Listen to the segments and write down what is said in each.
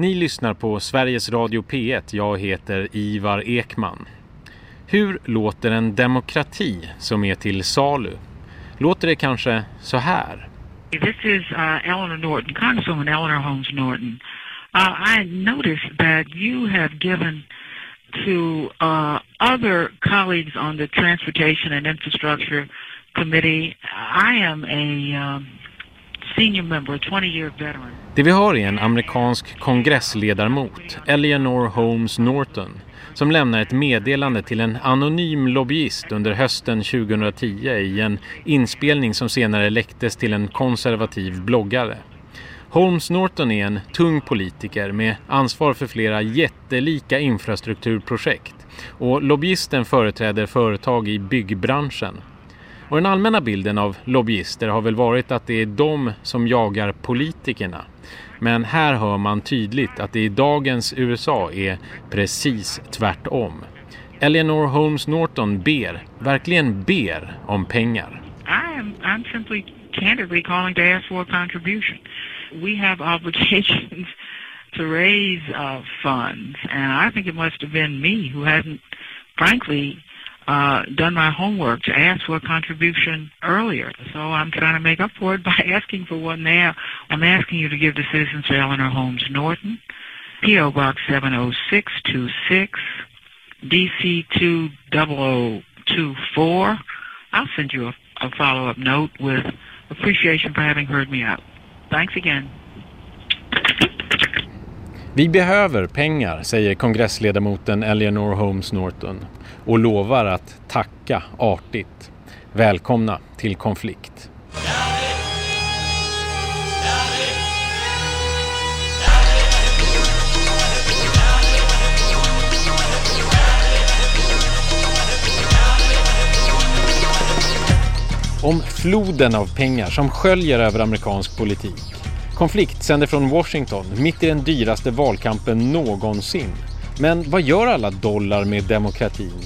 Ni lyssnar på Sveriges Radio P1. Jag heter Ivar Ekman. Hur låter en demokrati som är till salu? Låter det kanske så här? This is uh, Eleanor Norton, Congresswoman Eleanor Holmes Norton. Uh, I noticed that you have given to uh, other colleagues on the Transportation and Infrastructure Committee. I am a um, senior member, a 20-year veteran. Det vi har är en amerikansk kongressledamot, Eleanor Holmes Norton, som lämnar ett meddelande till en anonym lobbyist under hösten 2010 i en inspelning som senare läcktes till en konservativ bloggare. Holmes Norton är en tung politiker med ansvar för flera jättelika infrastrukturprojekt och lobbyisten företräder företag i byggbranschen. Och den allmänna bilden av lobbyister har väl varit att det är de som jagar politikerna. Men här hör man tydligt att det i dagens USA är precis tvärtom. Eleanor Holmes Norton ber, verkligen ber om pengar. I am I'm simply candidly calling to ask for a contribution. We have obligations to raise uh, funds, and I think it must have been me who hasn't, frankly, uh, done my homework to ask for a contribution earlier. So I'm trying to make up for it by asking for one now. I'm asking you to give to Citizens for Eleanor Holmes Norton, P.O. Box 70626, DC 20024. I'll send you a, a follow-up note with appreciation for having heard me out. Thanks again. Vi behöver pengar, säger kongressledamoten Eleanor Holmes Norton och lovar att tacka artigt. Välkomna till konflikt. Om floden av pengar som sköljer över amerikansk politik. Konflikt sänder från Washington mitt i den dyraste valkampen någonsin. Men vad gör alla dollar med demokratin?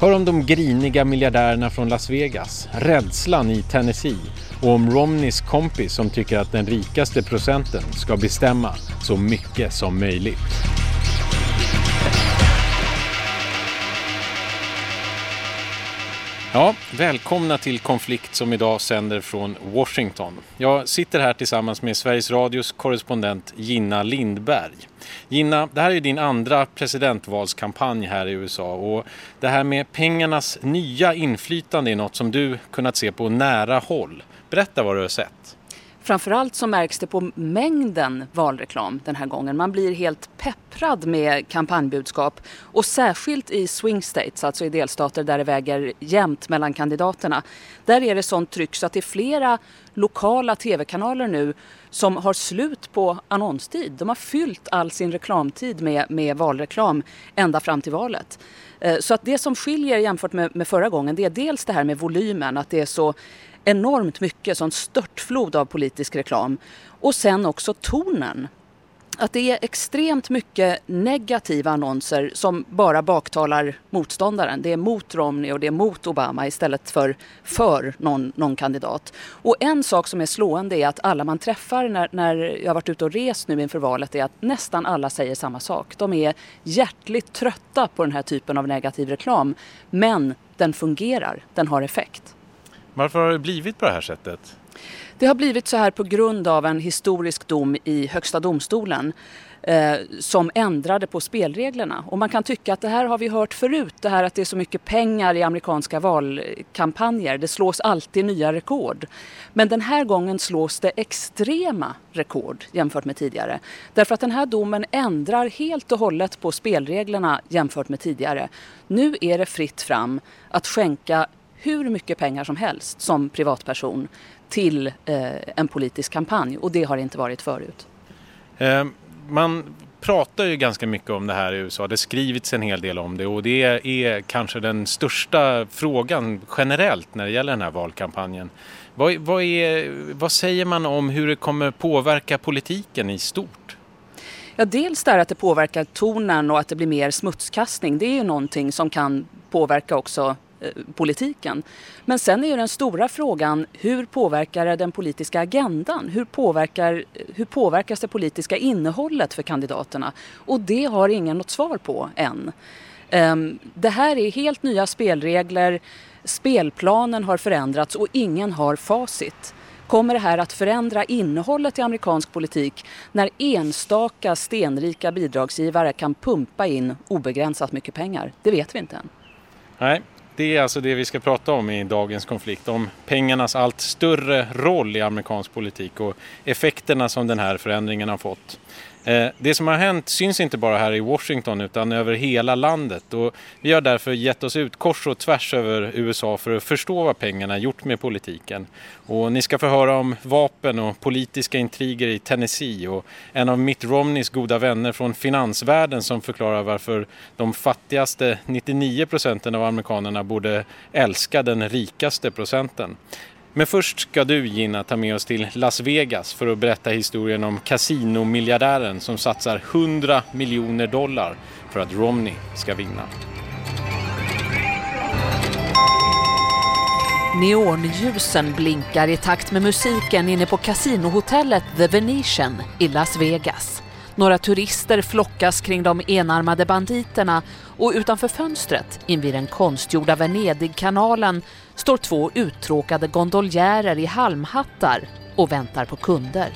Hör om de griniga miljardärerna från Las Vegas, rädslan i Tennessee och om Romneys kompis som tycker att den rikaste procenten ska bestämma så mycket som möjligt. Ja, välkomna till Konflikt som idag sänder från Washington. Jag sitter här tillsammans med Sveriges Radios korrespondent Gina Lindberg. Gina, det här är din andra presidentvalskampanj här i USA och det här med pengarnas nya inflytande är något som du kunnat se på nära håll. Berätta vad du har sett. Framförallt så märks det på mängden valreklam den här gången. Man blir helt pepprad med kampanjbudskap och särskilt i swing states, alltså i delstater där det väger jämnt mellan kandidaterna. Där är det sånt tryck så att det är flera lokala tv-kanaler nu som har slut på annonstid. De har fyllt all sin reklamtid med, med valreklam ända fram till valet. Eh, så att det som skiljer jämfört med, med förra gången det är dels det här med volymen, att det är så enormt mycket, sån störtflod av politisk reklam. Och sen också tonen. Att det är extremt mycket negativa annonser som bara baktalar motståndaren. Det är mot Romney och det är mot Obama istället för för någon, någon kandidat. Och en sak som är slående är att alla man träffar när, när jag har varit ute och rest nu inför valet är att nästan alla säger samma sak. De är hjärtligt trötta på den här typen av negativ reklam. Men den fungerar, den har effekt. Varför har det blivit på det här sättet? Det har blivit så här på grund av en historisk dom i Högsta domstolen eh, som ändrade på spelreglerna. Och man kan tycka att det här har vi hört förut, det här att det är så mycket pengar i amerikanska valkampanjer. Det slås alltid nya rekord. Men den här gången slås det extrema rekord jämfört med tidigare. Därför att den här domen ändrar helt och hållet på spelreglerna jämfört med tidigare. Nu är det fritt fram att skänka hur mycket pengar som helst som privatperson till eh, en politisk kampanj och det har inte varit förut. Eh, man pratar ju ganska mycket om det här i USA. Det har skrivits en hel del om det och det är kanske den största frågan generellt när det gäller den här valkampanjen. Vad, vad, är, vad säger man om hur det kommer påverka politiken i stort? Ja, dels där att det påverkar tonen och att det blir mer smutskastning. Det är ju någonting som kan påverka också Eh, politiken. Men sen är ju den stora frågan hur påverkar det den politiska agendan? Hur, påverkar, hur påverkas det politiska innehållet för kandidaterna? Och det har ingen något svar på än. Ehm, det här är helt nya spelregler. Spelplanen har förändrats och ingen har facit. Kommer det här att förändra innehållet i amerikansk politik när enstaka stenrika bidragsgivare kan pumpa in obegränsat mycket pengar? Det vet vi inte än. Nej, det är alltså det vi ska prata om i dagens konflikt. Om pengarnas allt större roll i amerikansk politik och effekterna som den här förändringen har fått. Eh, det som har hänt syns inte bara här i Washington utan över hela landet och vi har därför gett oss ut kors och tvärs över USA för att förstå vad pengarna gjort med politiken. Och ni ska få höra om vapen och politiska intriger i Tennessee och en av Mitt Romneys goda vänner från finansvärlden som förklarar varför de fattigaste 99 procenten av amerikanerna borde älska den rikaste procenten. Men först ska du Gina ta med oss till Las Vegas för att berätta historien om kasinomiljardären som satsar 100 miljoner dollar för att Romney ska vinna. Neonljusen blinkar i takt med musiken inne på kasinohotellet The Venetian i Las Vegas. Några turister flockas kring de enarmade banditerna och utanför fönstret invid den konstgjorda Venedigkanalen står två uttråkade gondoljärer i halmhattar och väntar på kunder.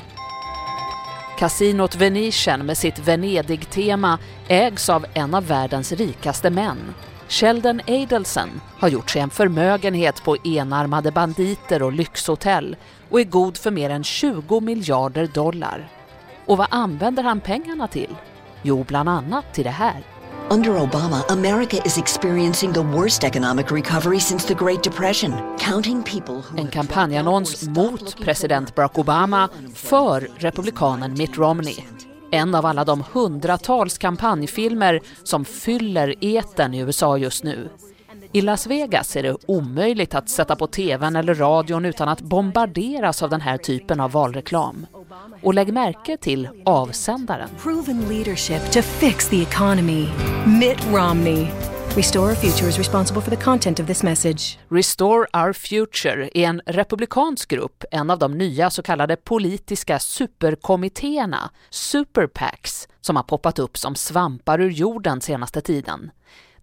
Kasinot Venetian med sitt Venedig-tema ägs av en av världens rikaste män. Sheldon Adelson har gjort sig en förmögenhet på enarmade banditer och lyxhotell och är god för mer än 20 miljarder dollar. Och vad använder han pengarna till? Jo, bland annat till det här. Under Obama, America is experiencing the worst economic recovery since the Great Depression. Counting people who En kampanjannons mot president Barack Obama för republikanen Mitt Romney. En av alla de hundratals kampanjfilmer som fyller eten i USA just nu. I Las Vegas är det omöjligt att sätta på tvn eller radion utan att bombarderas av den här typen av valreklam. Och lägg märke till avsändaren. Proven leadership to fix the economy. Mitt Romney. Restore Our Future is responsible for the content of this message. Restore Our Future är en republikansk grupp, en av de nya så kallade politiska superkommittéerna, Super PACs, som har poppat upp som svampar ur jorden senaste tiden.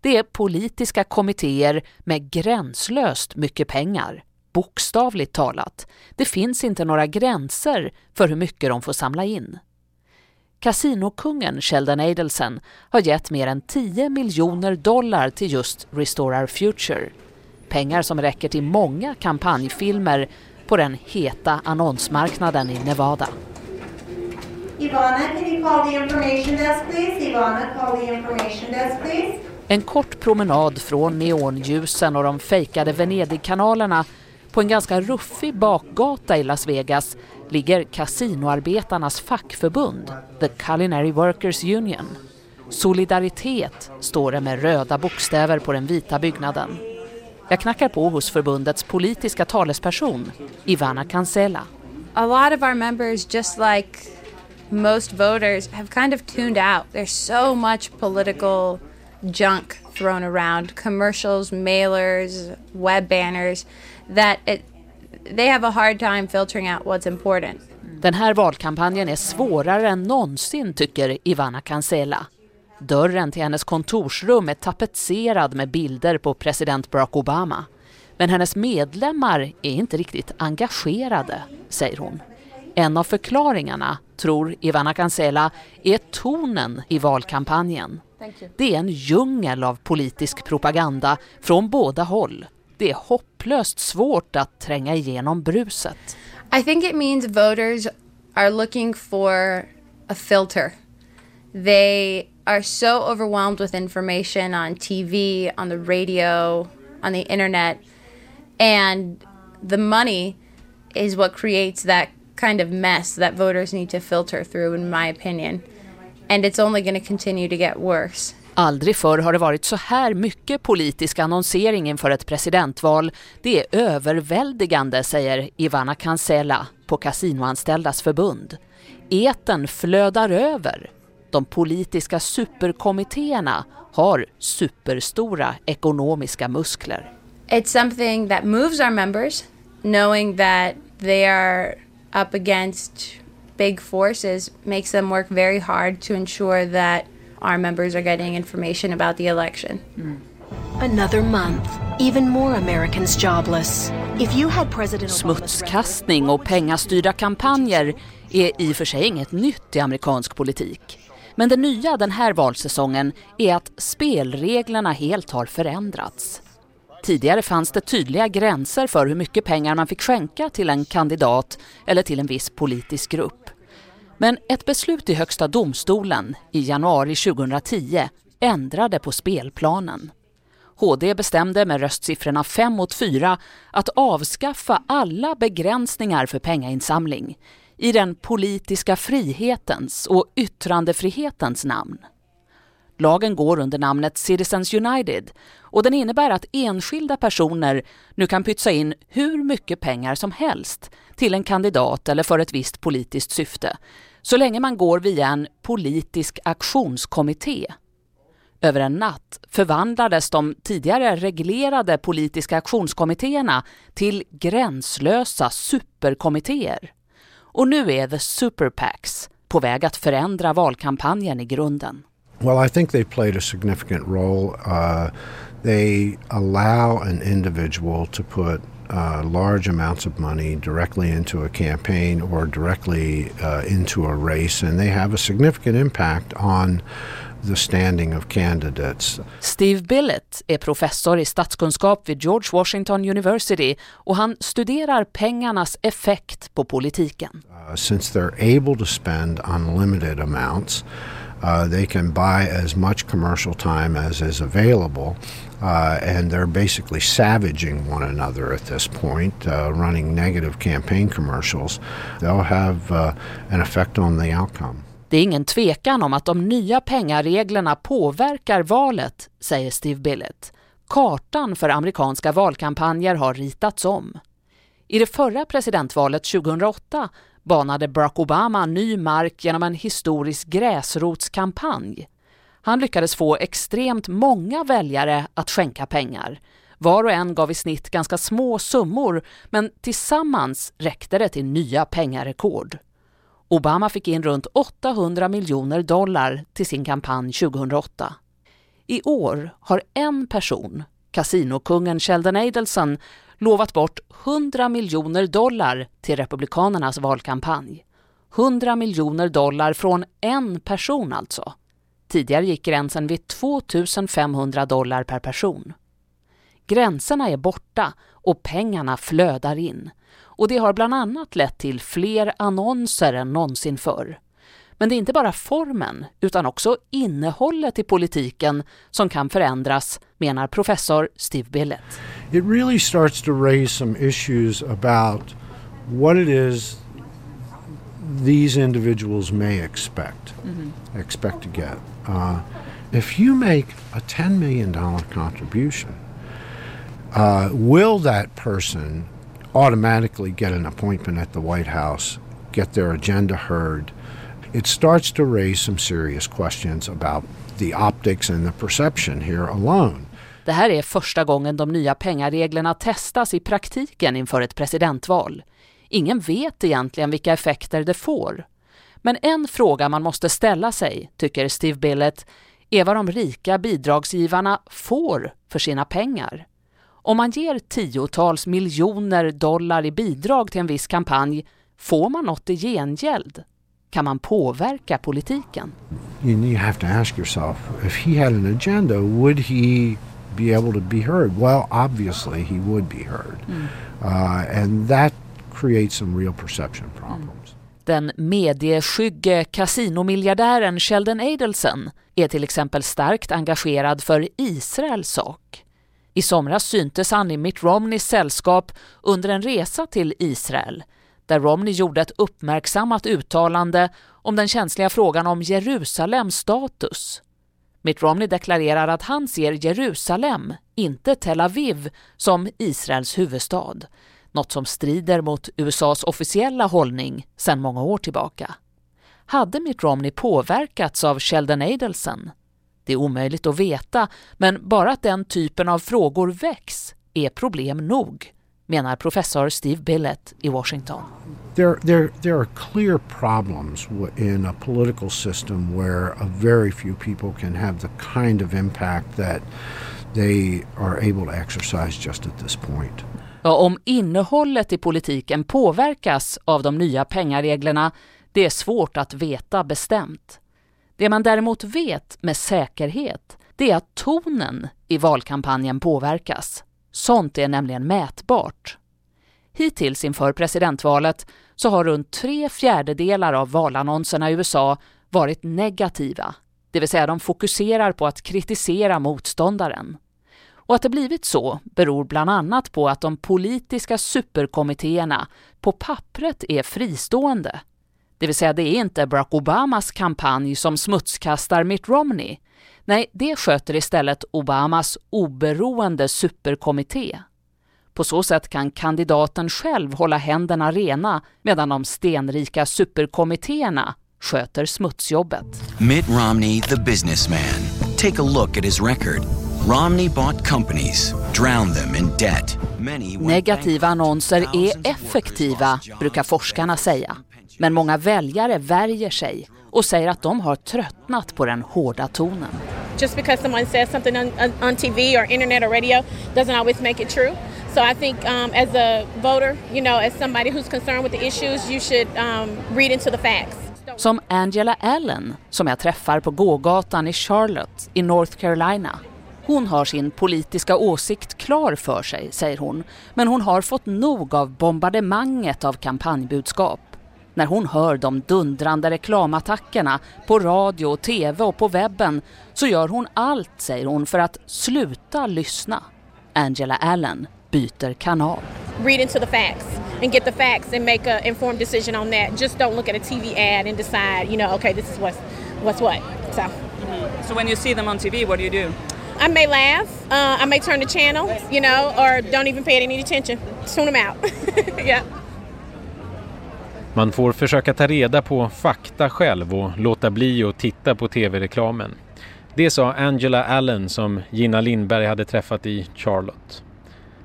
Det är politiska kommittéer med gränslöst mycket pengar. Bokstavligt talat. Det finns inte några gränser för hur mycket de får samla in. Kasinokungen Sheldon Adelson har gett mer än 10 miljoner dollar till just Restore Our Future. Pengar som räcker till många kampanjfilmer på den heta annonsmarknaden i Nevada. Ivana, can you call the information desk please? Ivana, call the information desk please. En kort promenad från neonljusen och de fejkade Venedigkanalerna på en ganska ruffig bakgata i Las Vegas ligger kasinoarbetarnas fackförbund, The Culinary Workers Union. Solidaritet står det med röda bokstäver på den vita byggnaden. Jag knackar på hos förbundets politiska talesperson, Ivana Cancela. A lot of our members, just like most voters, have kind of tuned out. There's so much political junk thrown around commercials, mailers, web banners that it, they have a hard time filtering out what's important. Den här valkampanjen är svårare än någonsin, tycker Ivana Cancela. Dörren till hennes kontorsrum är tapetserad med bilder på president Barack Obama. Men hennes medlemmar är inte riktigt engagerade, säger hon. En av förklaringarna, tror Ivana Cancela, är tonen i valkampanjen. Det är en djungel av politisk propaganda från båda håll. Det är hopplöst svårt att tränga igenom bruset. I think it means voters are looking for a filter. They are so overwhelmed with information on TV, on the radio, on the internet, and the money is what creates that kind of mess that voters need to filter through, in my opinion. And it's only going to continue to get worse. Aldrig förr har det varit så här mycket politisk annonsering inför ett presidentval. Det är överväldigande, säger Ivana Cancela på Kasinoanställdas förbund. Eten flödar över. De politiska superkommittéerna har superstora ekonomiska muskler. It's something that moves our members, knowing that they are up against big forces makes them work very hard to ensure that our members are getting information about the election. Mm. Another month, even more Americans jobless. If you had President Smutskastning och pengastyrda kampanjer är i och för sig inget nytt i amerikansk politik. Men det nya den här valsäsongen är att spelreglerna helt har förändrats. Tidigare fanns det tydliga gränser för hur mycket pengar man fick skänka till en kandidat eller till en viss politisk grupp. Men ett beslut i Högsta domstolen i januari 2010 ändrade på spelplanen. HD bestämde med röstsiffrorna 5 mot 4 att avskaffa alla begränsningar för pengainsamling i den politiska frihetens och yttrandefrihetens namn. Lagen går under namnet Citizens United och den innebär att enskilda personer nu kan pytsa in hur mycket pengar som helst till en kandidat eller för ett visst politiskt syfte så länge man går via en politisk aktionskommitté. Över en natt förvandlades de tidigare reglerade politiska aktionskommittéerna till gränslösa superkommittéer. Och nu är The Super PACs på väg att förändra valkampanjen i grunden. Well, I think they played a significant role. Uh, they allow an individual to put uh, large amounts of money directly into a campaign or directly uh, into a race, and they have a significant impact on the standing of candidates. Steve Billett är professor i statskunskap vid George Washington University och han studerar pengarnas effekt på politiken. Uh, since they're able to spend unlimited amounts Uh, they can buy as much commercial time as is available, uh, and they're basically savaging one another at this point, uh, running negative campaign commercials. They'll have uh, an effect on the outcome. Det är ingen tvekan om att de nya pengareglerna påverkar valet, säger Steve Billett. Kartan för amerikanska valkampanjer har ritats om. I det förra presidentvalet 2008 banade Barack Obama ny mark genom en historisk gräsrotskampanj. Han lyckades få extremt många väljare att skänka pengar. Var och en gav i snitt ganska små summor, men tillsammans räckte det till nya pengarekord. Obama fick in runt 800 miljoner dollar till sin kampanj 2008. I år har en person, kasinokungen Sheldon Adelson, lovat bort 100 miljoner dollar till Republikanernas valkampanj. 100 miljoner dollar från en person alltså. Tidigare gick gränsen vid 2 500 dollar per person. Gränserna är borta och pengarna flödar in. Och det har bland annat lett till fler annonser än någonsin förr. Men det är inte bara formen utan också innehållet i politiken som kan förändras, menar professor Steve Billett. It really starts to raise some issues about what it is these individuals may expect mm-hmm. expect to get. Uh, if you make a $10 million contribution, uh, will that person automatically get an appointment at the White House, get their agenda heard, it starts to raise some serious questions about the optics and the perception here alone. Det här är första gången de nya pengareglerna testas i praktiken inför ett presidentval. Ingen vet egentligen vilka effekter det får. Men en fråga man måste ställa sig, tycker Steve Billett, är vad de rika bidragsgivarna får för sina pengar. Om man ger tiotals miljoner dollar i bidrag till en viss kampanj, får man något i gengäld? Kan man påverka politiken? You have to ask yourself, if he had an agenda, would he be able to be heard? Well, obviously he would be heard. Mm. Uh, and that creates some real perception problems. Mm. Den medieskygge kasinomiljardären Sheldon Adelson är till exempel starkt engagerad för Israels sak. I somras syntes han i Mitt Romneys sällskap under en resa till Israel där Romney gjorde ett uppmärksammat uttalande om den känsliga frågan om Jerusalems status. Mitt Romney deklarerar att han ser Jerusalem, inte Tel Aviv, som Israels huvudstad. Något som strider mot USAs officiella hållning sedan många år tillbaka. Hade Mitt Romney påverkats av Sheldon Adelson? Det är omöjligt att veta, men bara att den typen av frågor väcks är problem nog, menar professor Steve Billett i Washington. There, there, there are clear problems in a political system where a very few people can have the kind of impact that they are able to exercise just at this point. Ja, om innehållet i politiken påverkas av de nya pengareglerna, det är svårt att veta bestämt. Det man däremot vet med säkerhet, det är att tonen i valkampanjen påverkas. Sånt är nämligen mätbart. Hittills inför presidentvalet så har runt tre fjärdedelar av valannonserna i USA varit negativa, det vill säga de fokuserar på att kritisera motståndaren. Och att det blivit så beror bland annat på att de politiska superkommittéerna på pappret är fristående. Det vill säga det är inte Barack Obamas kampanj som smutskastar Mitt Romney. Nej, det sköter istället Obamas oberoende superkommitté. På så sätt kan kandidaten själv hålla händerna rena medan de stenrika superkommittéerna sköter smutsjobbet. Mitt Romney, the businessman. Take a look at his record. Romney bought companies, drowned them in debt. Negativa annonser är effektiva, brukar forskarna säga. Men många väljare värjer sig och säger att de har tröttnat på den hårda tonen. Just because someone says something on, on TV or internet or radio doesn't always make it true. So I think um, as a voter, you know, as somebody who's concerned with the issues, you should um, read into the facts. Som Angela Allen, som jag träffar på gågatan i Charlotte i North Carolina. Hon har sin politiska åsikt klar för sig, säger hon, men hon har fått nog av bombardemanget av kampanjbudskap. När hon hör de dundrande reklamattackerna på radio, tv och på webben så gör hon allt, säger hon, för att sluta lyssna. Angela Allen byter kanal. Read into the facts and get the facts and make an informed decision on that. Just don't look at a TV ad and decide, you know, okay, this is what's, what's what. So. Mm-hmm. So when you see them on TV, what do you do? I may laugh, uh, I may turn the channel, you know, or don't even pay any attention. Tune them out. yeah. Man får försöka ta reda på fakta själv och låta bli att titta på tv-reklamen. Det sa Angela Allen som Gina Lindberg hade träffat i Charlotte.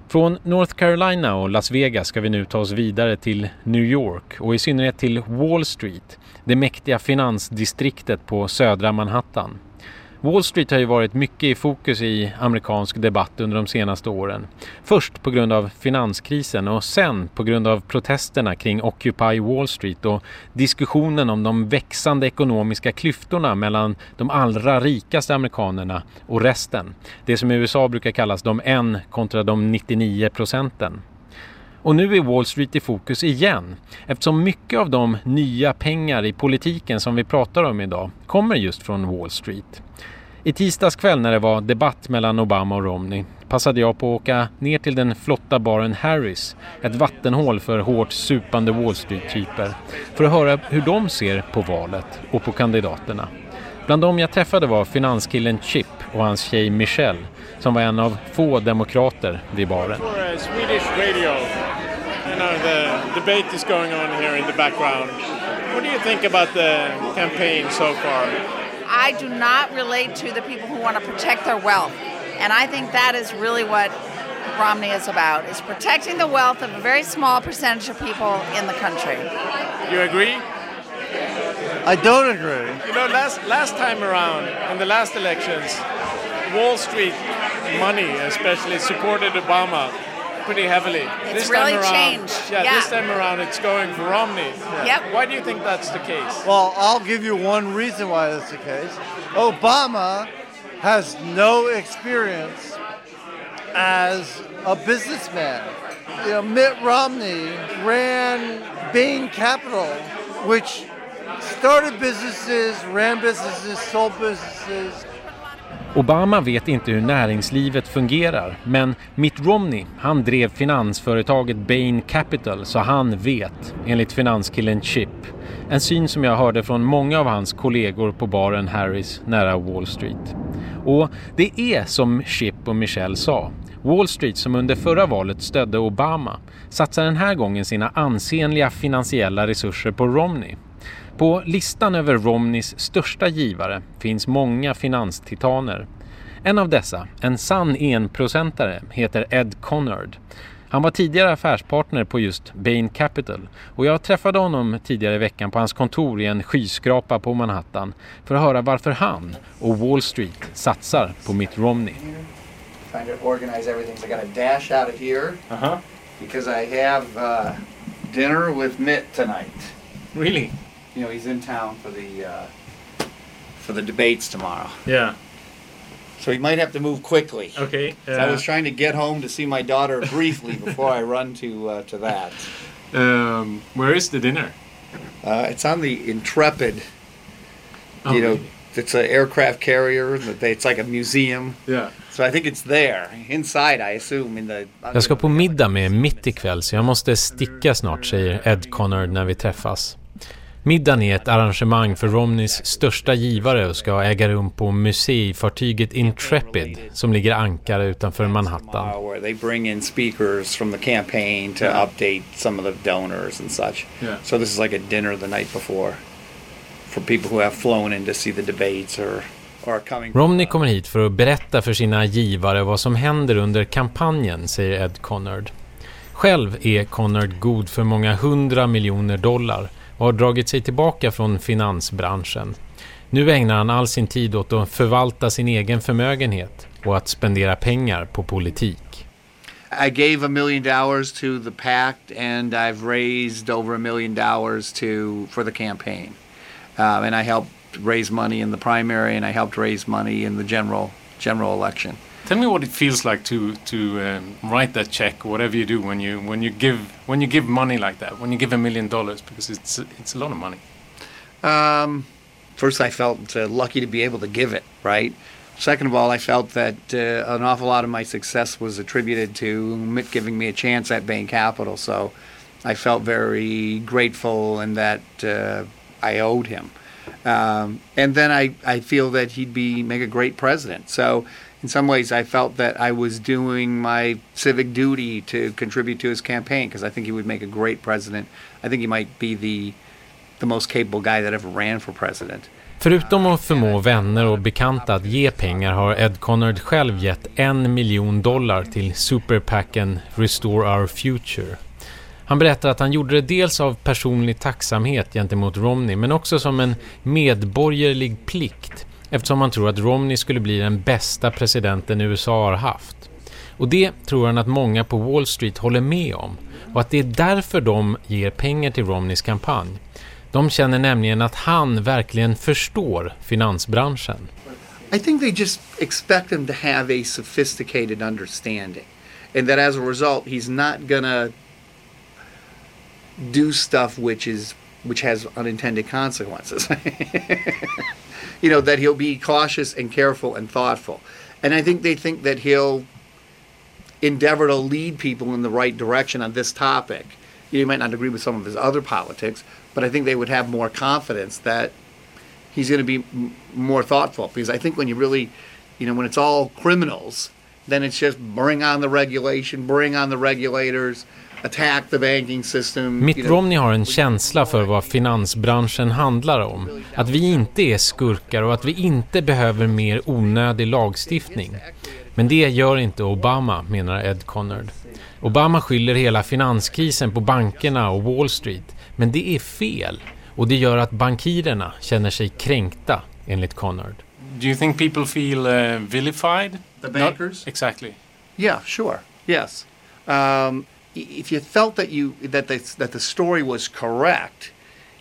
Från North Carolina och Las Vegas ska vi nu ta oss vidare till New York och i synnerhet till Wall Street, det mäktiga finansdistriktet på södra Manhattan. Wall Street har ju varit mycket i fokus i amerikansk debatt under de senaste åren. Först på grund av finanskrisen och sen på grund av protesterna kring Occupy Wall Street och diskussionen om de växande ekonomiska klyftorna mellan de allra rikaste amerikanerna och resten. Det som i USA brukar kallas de en kontra de 99 procenten. Och nu är Wall Street i fokus igen eftersom mycket av de nya pengar i politiken som vi pratar om idag kommer just från Wall Street. I tisdags kväll när det var debatt mellan Obama och Romney passade jag på att åka ner till den flotta baren Harris, ett vattenhål för hårt supande Wall Street-typer, för att höra hur de ser på valet och på kandidaterna. Bland dem jag träffade var finanskillen Chip och hans tjej Michelle som var en av få demokrater vid baren. know, the debate is going on here in the background. What do you think about the campaign so far? I do not relate to the people who want to protect their wealth. And I think that is really what Romney is about, is protecting the wealth of a very small percentage of people in the country. You agree? I don't agree. You know, last last time around, in the last elections, Wall Street money especially supported Obama pretty heavily. It's this really time around, changed. Yeah, Yeah. this time around it's going for Romney. Yep. Why do you think that's the case? Well, I'll give you one reason why that's the case. Obama has no experience as a businessman. You know, Mitt Romney ran Bain Capital, which started businesses, ran businesses, sold businesses, Obama vet inte hur näringslivet fungerar, men Mitt Romney, han drev finansföretaget Bain Capital så han vet, enligt finanskillen Chip. En syn som jag hörde från många av hans kollegor på baren Harris nära Wall Street. Och det är som Chip och Michelle sa. Wall Street som under förra valet stödde Obama satsar den här gången sina ansenliga finansiella resurser på Romney. På listan över Romneys största givare finns många finanstitaner. En av dessa, en sann enprocentare, heter Ed Connard. Han var tidigare affärspartner på just Bain Capital och jag träffade honom tidigare i veckan på hans kontor i en skyskrapa på Manhattan för att höra varför han och Wall Street satsar på Mitt Romney. Trying to organize everything. So I got a dash out of here Uh-huh. because I have uh, dinner with Mitt tonight. Really? You know, he's in town for the uh, for the debates tomorrow. Yeah. So he might have to move quickly. Okay. So I was trying to get home to see my daughter briefly before I run to uh, to that. Um, where is the dinner? Uh, it's on the Intrepid. Oh, you know, really? it's an aircraft carrier. It's like a museum. Yeah. So I think it's there inside. I assume in the. Jag ska på middag med Mitt ikväll så jag måste sticka snart, säger Ed Connard när vi träffas. Middagen är ett arrangemang för Romneys största givare och ska äga rum på museifartyget Intrepid som ligger ankare utanför Manhattan. Where they bring in speakers from the campaign to Yeah. update some of the donors and such. Yeah. So this is like a dinner the night before for people who have flown in to see the debates or or are coming. Romney kommer hit för att berätta för sina givare vad som händer under kampanjen, säger Ed Connard. Själv är Connard god för många hundra miljoner dollar och har dragit sig tillbaka från finansbranschen. Nu ägnar han all sin tid åt att förvalta sin egen förmögenhet och att spendera pengar på politik. I gave a million dollars to the pact and I've raised over a million dollars to for the campaign, Uh, and I helped raise money in the primary, and I helped raise money in the general general election. Tell me what it feels like to to um, write that check, or whatever you do when you when you give when you give money like that, when you give a million dollars, because it's it's a lot of money. Um, first, I felt uh, lucky to be able to give it, right? Second of all, I felt that uh, an awful lot of my success was attributed to Mitt giving me a chance at Bain Capital. So I felt very grateful and that uh, I owed him. Um, and then I, I feel that he'd be make a great president. So in some ways, I felt that I was doing my civic duty to contribute to his campaign because I think he would make a great president. I think he might be the the most capable guy that ever ran for president. Förutom att förmå vänner och bekanta att ge pengar har Ed Connard själv gett en miljon dollar till superpacken Restore Our Future. Han berättar att han gjorde det dels av personlig tacksamhet gentemot Romney men också som en medborgerlig plikt eftersom han tror att Romney skulle bli den bästa presidenten USA har haft. Och det tror han att många på Wall Street håller med om och att det är därför de ger pengar till Romneys kampanj. De känner nämligen att han verkligen förstår finansbranschen. I think they just expect him to have a sophisticated understanding, and that as a result, he's not gonna do stuff which is which has unintended consequences. you know that he'll be cautious and careful and thoughtful, and I think they think that he'll endeavor to lead people in the right direction on this topic. You might not agree with some of his other politics, but I think they would have more confidence that he's going to be m- more thoughtful because I think when you really, you know, when it's all criminals, then it's just bring on the regulation, bring on the regulators, attack the banking system. Mitt. Romney har en känsla för vad finansbranschen handlar om. Att vi inte är skurkar och att vi inte behöver mer onödig lagstiftning. Men det gör inte Obama, menar Ed Connard. Obama skyller hela finanskrisen på bankerna och Wall Street. Men det är fel. Och det gör att bankirerna känner sig kränkta, enligt Connard. Do you think people feel uh, vilified? The bankers? exactly. Yeah, sure. Yes. Um, if you felt that you that the, that the story was correct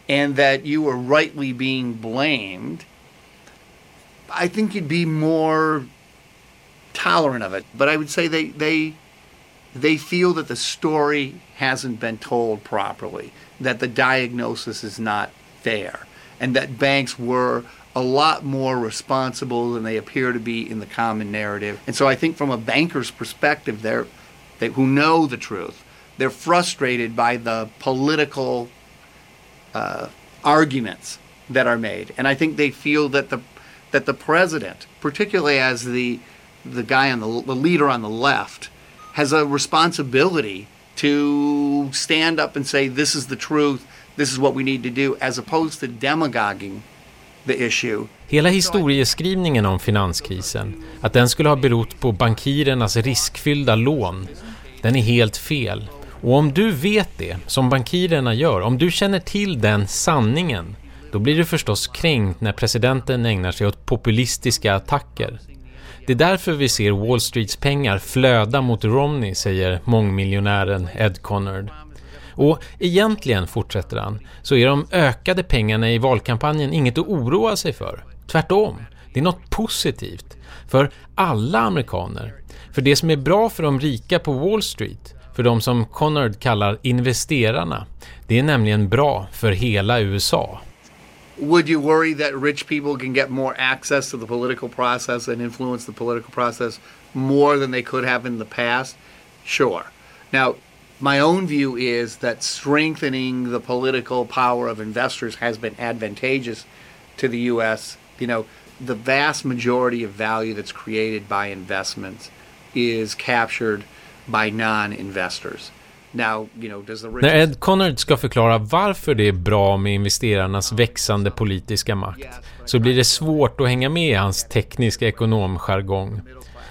and that you were rightly being blamed, I think you'd be more tolerant of it. But I would say they they they feel that the story hasn't been told properly, that the diagnosis is not fair, and that banks were a lot more responsible than they appear to be in the common narrative. And so I think from a banker's perspective, they're they, who know the truth, they're frustrated by the political uh, arguments that are made, and I think they feel that the that the president, particularly as the the guy on the, the leader on the left, has a responsibility to stand up and say this is the truth, this is what we need to do, as opposed to demagoguing the issue. Hela historieskrivningen om finanskrisen, att den skulle ha berott på bankirernas riskfyllda lån, den är helt fel. Och om du vet det, som bankirerna gör, om du känner till den sanningen, då blir du förstås kränkt när presidenten ägnar sig åt populistiska attacker. Det är därför vi ser Wall Streets pengar flöda mot Romney, säger mångmiljonären Ed Connard. Och egentligen, fortsätter han, så är de ökade pengarna i valkampanjen inget att oroa sig för. Tvärtom, det är något positivt för alla amerikaner. För det som är bra för de rika på Wall Street, för de som Connard kallar investerarna, det är nämligen bra för hela USA. Would you worry that rich people can get more access to the political process and influence the political process more than they could have in the past? Sure. Now, my own view is that strengthening the political power of investors has been advantageous to the U.S. You know, the vast majority of value that's created by investments is captured by non-investors. Now, you know, does the När Ed Connard ska förklara varför det är bra med investerarnas växande politiska makt så blir det svårt att hänga med i hans tekniska ekonomjargong.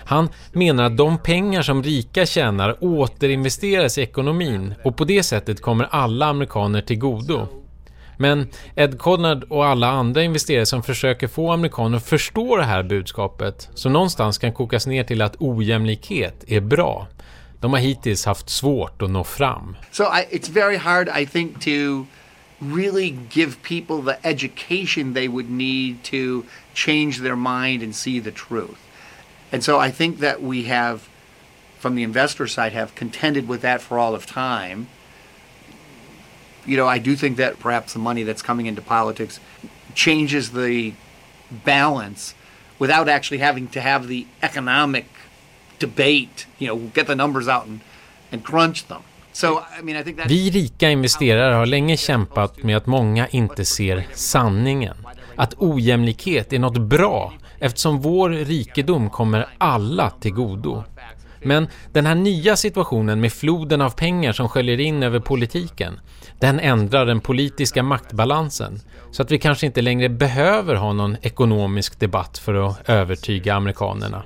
Han menar att de pengar som rika tjänar återinvesteras i ekonomin och på det sättet kommer alla amerikaner till godo. Men Ed Connard och alla andra investerare som försöker få amerikaner att förstå det här budskapet, som någonstans kan kokas ner till att ojämlikhet är bra, de har hittills haft svårt att nå fram. So it's very hard, I think, to really give people the education they would need to change their mind and see the truth. And so I think that we have, from the investor side, have contended with that for all of time. You know, I do think that perhaps the money that's coming into politics changes the balance without actually having to have the economic debate, you know, get the numbers out and, and crunch them. Vi rika investerare har länge kämpat med att många inte ser sanningen. Att ojämlikhet är något bra eftersom vår rikedom kommer alla till godo. Men den här nya situationen med floden av pengar som sköljer in över politiken, den ändrar den politiska maktbalansen så att vi kanske inte längre behöver ha någon ekonomisk debatt för att övertyga amerikanerna.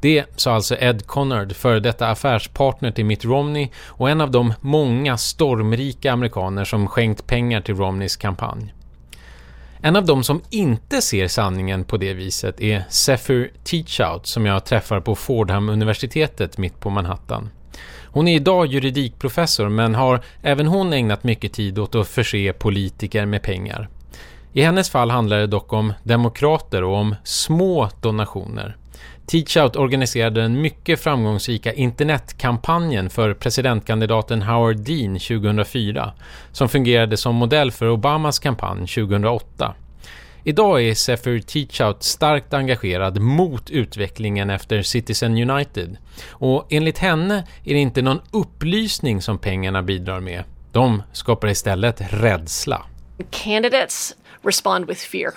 Det sa alltså Ed Conard, före detta affärspartner till Mitt Romney och en av de många stormrika amerikaner som skänkt pengar till Romneys kampanj. En av de som inte ser sanningen på det viset är Zephyr Teachout som jag träffar på Fordham-universitetet mitt på Manhattan. Hon är idag juridikprofessor men har även hon ägnat mycket tid åt att förse politiker med pengar. I hennes fall handlar det dock om demokrater och om små donationer. Teachout organiserade den mycket framgångsrika internetkampanjen för presidentkandidaten Howard Dean 2004 som fungerade som modell för Obamas kampanj 2008. Idag är Zephyr Teachout starkt engagerad mot utvecklingen efter Citizen United och enligt henne är det inte någon upplysning som pengarna bidrar med. De skapar istället rädsla. Candidates respond with fear.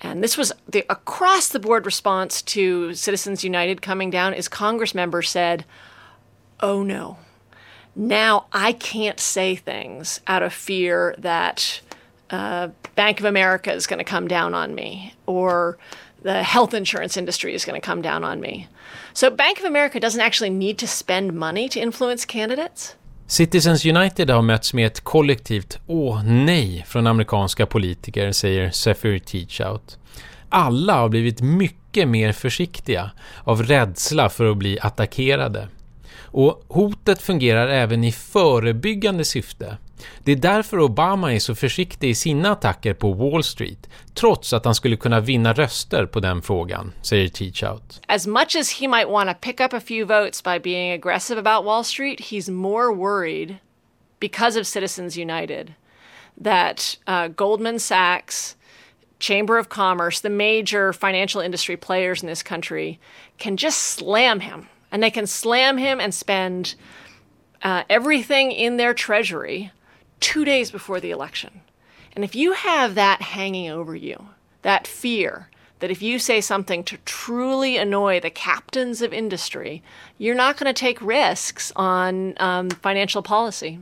And this was the across the board response to Citizens United coming down is Congress members said, "Oh no. Now I can't say things out of fear that uh, Bank of America is going to come down on me or the health insurance industry is going to come down on me." So Bank of America doesn't actually need to spend money to influence candidates. Citizens United har mötts med ett kollektivt åh nej från amerikanska politiker, säger Zephyr Teachout. Alla har blivit mycket mer försiktiga av rädsla för att bli attackerade. Och hotet fungerar även i förebyggande syfte. Det är därför Obama är så försiktig i sina attacker på Wall Street, trots att han skulle kunna vinna röster på den frågan, säger Teachout. As much as he might want to pick up a few votes by being aggressive about Wall Street, he's more worried because of Citizens United that uh, Goldman Sachs, Chamber of Commerce, the major financial industry players in this country can just slam him. And they can slam him and spend uh, everything in their treasury two days before the election. And if you have that hanging over you, that fear that if you say something to truly annoy the captains of industry, you're not going to take risks on um, financial policy.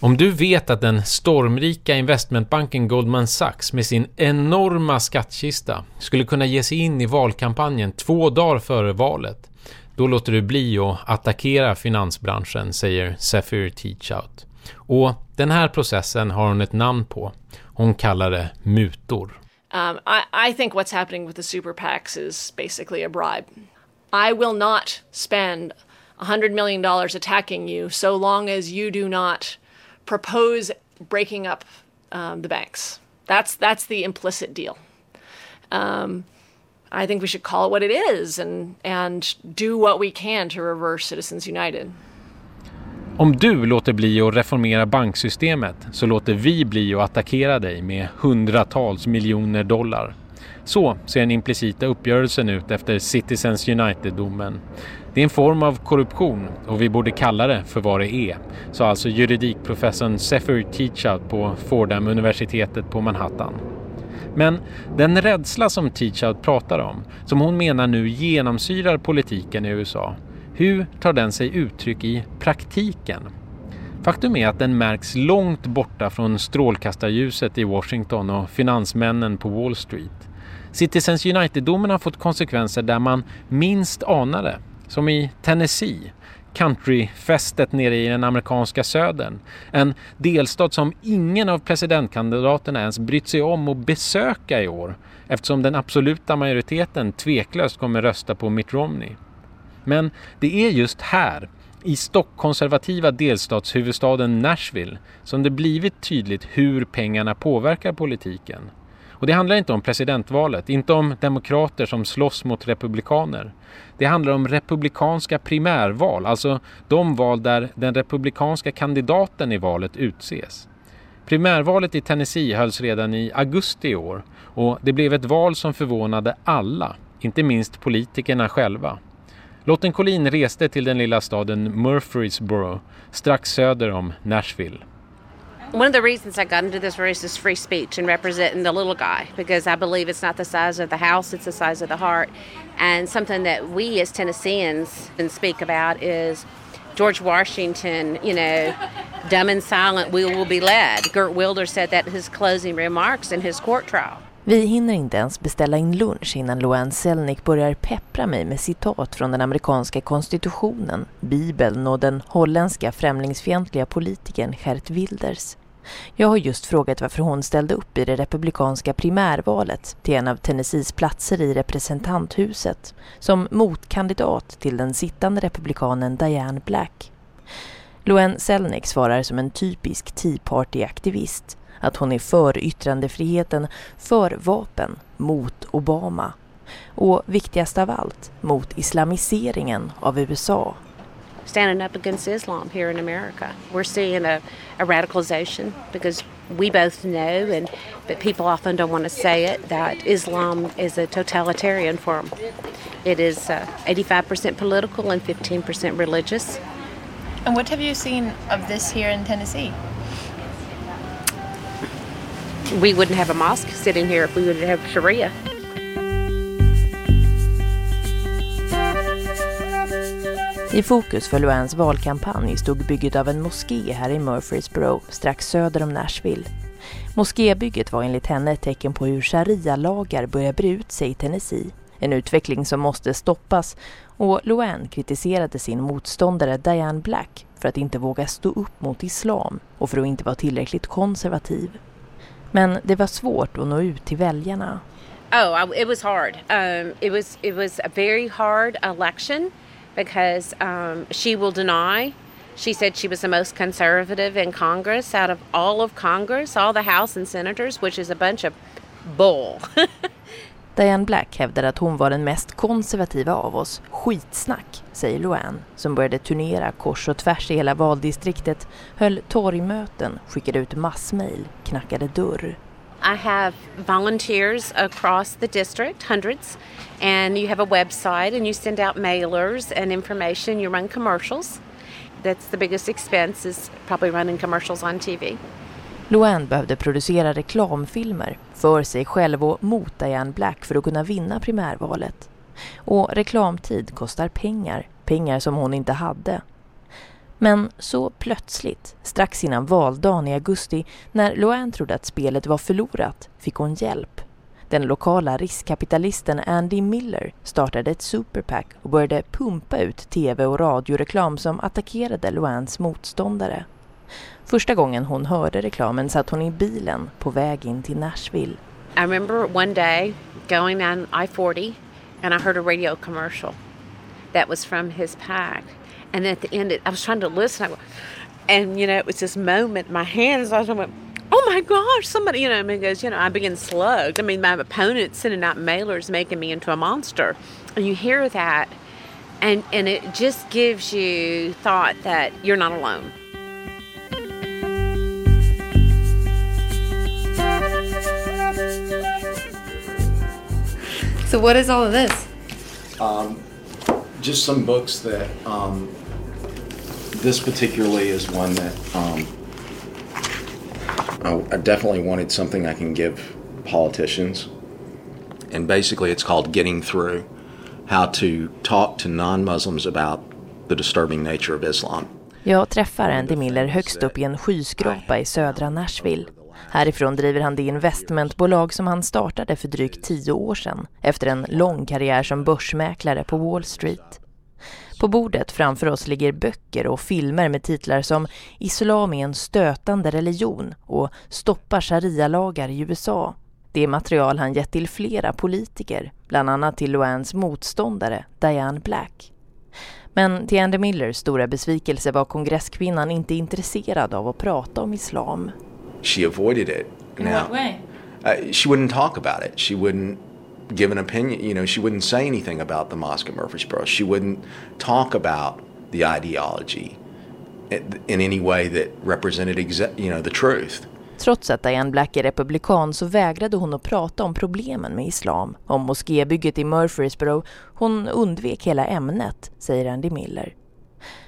Om du vet att den stormrika investmentbanken Goldman Sachs med sin enorma skattkista skulle kunna ge sig in i valkampanjen två dagar före valet, då låter du bli att attackera finansbranschen, säger Zephyr Teachout. Och den här processen har hon ett namn på. Hon kallar det mutor. Um, I, I think what's happening with the super PACs is basically a bribe. I will not spend $100 million attacking you so long as you do not propose breaking up um, the banks. That's that's the implicit deal. Um, I think we should call it what it is and and do what we can to reverse Citizens United. Om du låter bli att reformera banksystemet så låter vi bli att attackera dig med hundratals miljoner dollar. Så ser den implicita uppgörelsen ut efter Citizens United-domen. Det är en form av korruption och vi borde kalla det för vad det är, sa alltså juridikprofessorn Sefer Teachout på Fordham-universitetet på Manhattan. Men den rädsla som Teachout pratar om, som hon menar nu genomsyrar politiken i USA, hur tar den sig uttryck i praktiken? Faktum är att den märks långt borta från strålkastarljuset i Washington och finansmännen på Wall Street. Citizens United-domen har fått konsekvenser där man minst anade som i Tennessee, countryfästet nere i den amerikanska södern. En delstat som ingen av presidentkandidaterna ens brytt sig om att besöka i år eftersom den absoluta majoriteten tveklöst kommer rösta på Mitt Romney. Men det är just här, i stockkonservativa delstatshuvudstaden Nashville, som det blivit tydligt hur pengarna påverkar politiken. Och det handlar inte om presidentvalet, inte om demokrater som slåss mot republikaner. Det handlar om republikanska primärval, alltså de val där den republikanska kandidaten i valet utses. Primärvalet i Tennessee hölls redan i augusti i år och det blev ett val som förvånade alla, inte minst politikerna själva. Lotten Collin reste till den lilla staden Murfreesboro strax söder om Nashville. One of the reasons I got into this race is free speech and representing the little guy because I believe it's not the size of the house, it's the size of the heart. And something that we as Tennesseans can speak about is George Washington, you know, dumb and silent, we will be led. Gert Wilder said that in his closing remarks in his court trial. Vi hinner inte ens beställa in lunch innan Loan Selnick börjar peppra mig med citat från den amerikanska konstitutionen, bibeln och den holländska främlingsfientliga politikern Gert Wilders. Jag har just frågat varför hon ställde upp i det republikanska primärvalet till en av Tennessees platser i representanthuset som motkandidat till den sittande republikanen Diane Black. Loen Selnick svarar som en typisk Tea Party-aktivist att hon är för yttrandefriheten, för vapen, mot Obama och viktigast av allt, mot islamiseringen av USA standing up against Islam here in America. We're seeing a, a radicalization because we both know, and but people often don't want to say it, that Islam is a totalitarian form. It is uh, 85% political and 15% religious. And what have you seen of this here in Tennessee? We wouldn't have a mosque sitting here if we would have Sharia. I fokus för Luans valkampanj stod bygget av en moské här i Murfreesboro, strax söder om Nashville. Moskébygget var enligt henne ett tecken på hur sharia-lagar börjar bre ut sig i Tennessee. En utveckling som måste stoppas och Luan kritiserade sin motståndare Diane Black för att inte våga stå upp mot islam och för att inte vara tillräckligt konservativ. Men det var svårt att nå ut till väljarna. Oh, it was hard. Um, it was it was a very hard election. because um, she will deny. She said she was the most conservative in Congress out of all of Congress, all the House and senators, which is a bunch of bull. Diane Black hävdar att hon var den mest konservativa av oss. Skitsnack, säger Luann, som började turnera kors och tvärs i hela valdistriktet, höll torgmöten, skickade ut massmail, knackade dörr. I have volunteers across the district, hundreds, and you have a website and you send out mailers and information. You run commercials. That's the biggest expense is probably running commercials on TV. Luann behövde producera reklamfilmer för sig själv och mot Diane Black för att kunna vinna primärvalet. Och reklamtid kostar pengar, pengar som hon inte hade. Men så plötsligt, strax innan valdagen i augusti, när Loan trodde att spelet var förlorat, fick hon hjälp. Den lokala riskkapitalisten Andy Miller startade ett superpack och började pumpa ut tv- och radioreklam som attackerade Loans motståndare. Första gången hon hörde reklamen satt hon i bilen på väg in till Nashville. I remember one day going down I-40 and I heard a radio commercial that was from his pack. And at the end, it, I was trying to listen. and, you know, it was this moment, my hands, I went, oh my gosh, somebody, you know, I mean, goes, you know, I begin slugged. I mean, my opponent sending out mailers making me into a monster. And you hear that, and, and it just gives you thought that you're not alone. So, what is all of this? Um, just some books that um, this particularly is one that um, I, I definitely wanted something I can give politicians. And basically, it's called Getting Through How to Talk to Non Muslims About the Disturbing Nature of Islam. Jag träffar Andy Miller högst upp i en skyskrapa i södra Nashville. Härifrån driver han det investmentbolag som han startade för drygt tio år sedan efter en lång karriär som börsmäklare på Wall Street. På bordet framför oss ligger böcker och filmer med titlar som Islam är en stötande religion och Stoppa sharia-lagar i USA. Det är material han gett till flera politiker, bland annat till Loans motståndare Diane Black. Men till Andy Millers stora besvikelse var kongresskvinnan inte intresserad av att prata om islam. She avoided it. In what way? Uh, she wouldn't talk about it. She wouldn't give an opinion. You know, she wouldn't say anything about the Mosque of Murfreesboro. She wouldn't talk about the ideology in any way that represented, you know, the truth. Trots att Diane Black är republikan så vägrade hon att prata om problemen med islam, om moskébygget i Murfreesboro. Hon undvek hela ämnet, säger Andy Miller.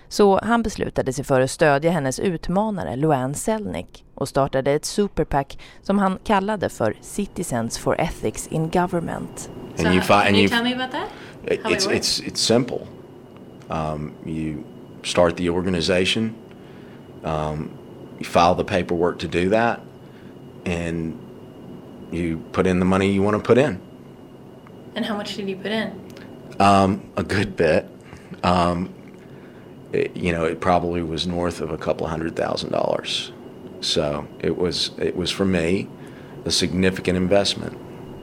Så han beslutade sig för att stödja hennes utmanare Luann Selnick och startade ett superpack som han kallade för Citizens for Ethics in Government. So you can you tell me about that? How it's, it it's, it's simple. Um, you start the organization, um, you file the paperwork to do that, and you put in the money you want to put in. And how much did you put in? Um, a good bit. Um, it, you know, it probably was north of a couple hundred thousand dollars. So it was, it was for me a significant investment.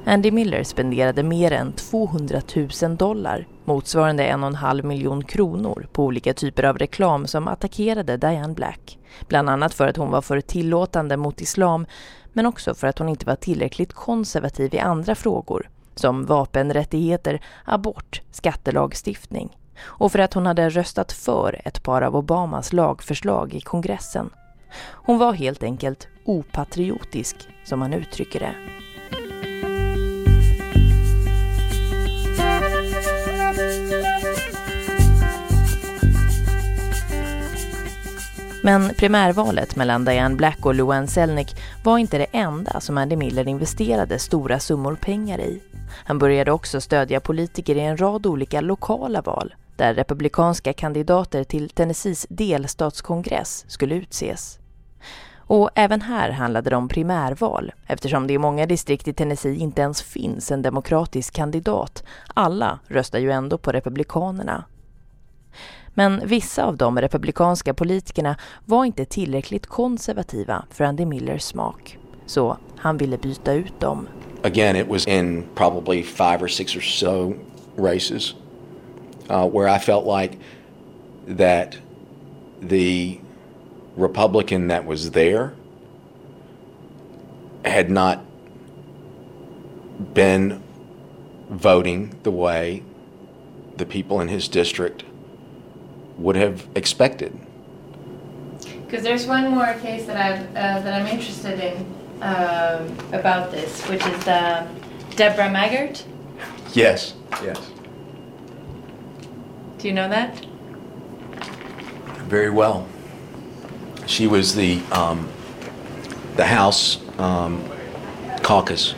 Andy Miller spenderade mer än 200 000 dollar, motsvarande en och en halv miljon kronor, på olika typer av reklam som attackerade Diane Black. Bland annat för att hon var för tillåtande mot islam, men också för att hon inte var tillräckligt konservativ i andra frågor, som vapenrättigheter, abort, skattelagstiftning och för att hon hade röstat för ett par av Obamas lagförslag i kongressen. Hon var helt enkelt opatriotisk, som man uttrycker det. Men primärvalet mellan Diane Black och Luan Selnick var inte det enda som Andy Miller investerade stora summor pengar i. Han började också stödja politiker i en rad olika lokala val där republikanska kandidater till Tennessees delstatskongress skulle utses. Och även här handlade det om primärval eftersom det i många distrikt i Tennessee inte ens finns en demokratisk kandidat. Alla röstar ju ändå på republikanerna. Men vissa av de republikanska politikerna var inte tillräckligt konservativa för Andy Millers smak. Så han ville byta ut dem. Again, it was in probably five or six or so races uh, where I felt like that the Republican that was there had not been voting the way the people in his district would have expected. Because there's one more case that I've uh, that I'm interested in um, about this, which is the Deborah Maggart. Yes. Yes. Do you know that? Very well. She was the um, the House um, caucus